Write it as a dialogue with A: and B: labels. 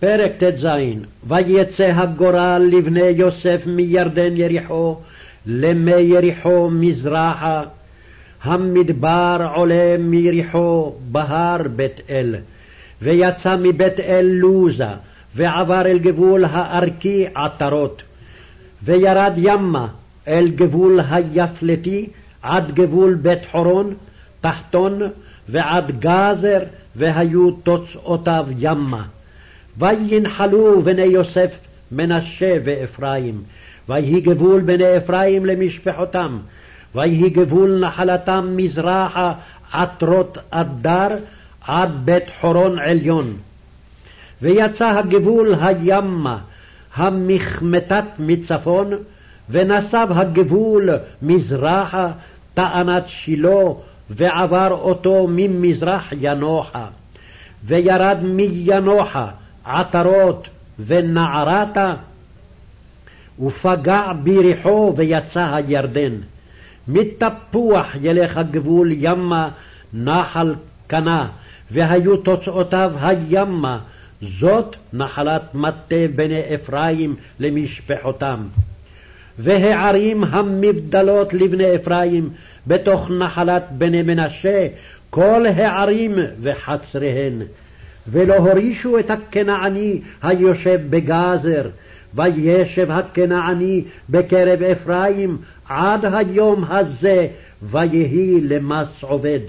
A: פרק ט"ז: ויצא הגורל לבני יוסף מירדן יריחו, למי יריחו מזרחה. המדבר עולה מיריחו, בהר בית אל. ויצא מבית אל לוזה, ועבר אל גבול הארכי עטרות. וירד ימה אל גבול היפלתי, עד גבול בית חורון, תחתון, ועד גזר, והיו תוצאותיו ימה. וינחלו בני יוסף מנשה ואפרים, ויהי גבול בני אפרים למשפחותם, ויהי גבול נחלתם מזרחה עטרות אדר עד בית חורון עליון. ויצא הגבול הימה המחמתת מצפון, ונסב הגבול מזרחה טענת שילה, ועבר אותו ממזרח ינוחה. וירד מינוחה עטרות ונערתה, ופגע ביריחו ויצא הירדן. מתפוח ילך הגבול ימה נחל קנה, והיו תוצאותיו הימה, זאת נחלת מטה בני אפרים למשפחותם. והערים המבדלות לבני אפרים בתוך נחלת בני מנשה, כל הערים וחצריהן. ולא הורישו את הכנעני היושב בגזר, וישב הכנעני בקרב אפרים עד היום הזה, ויהי למס עובד.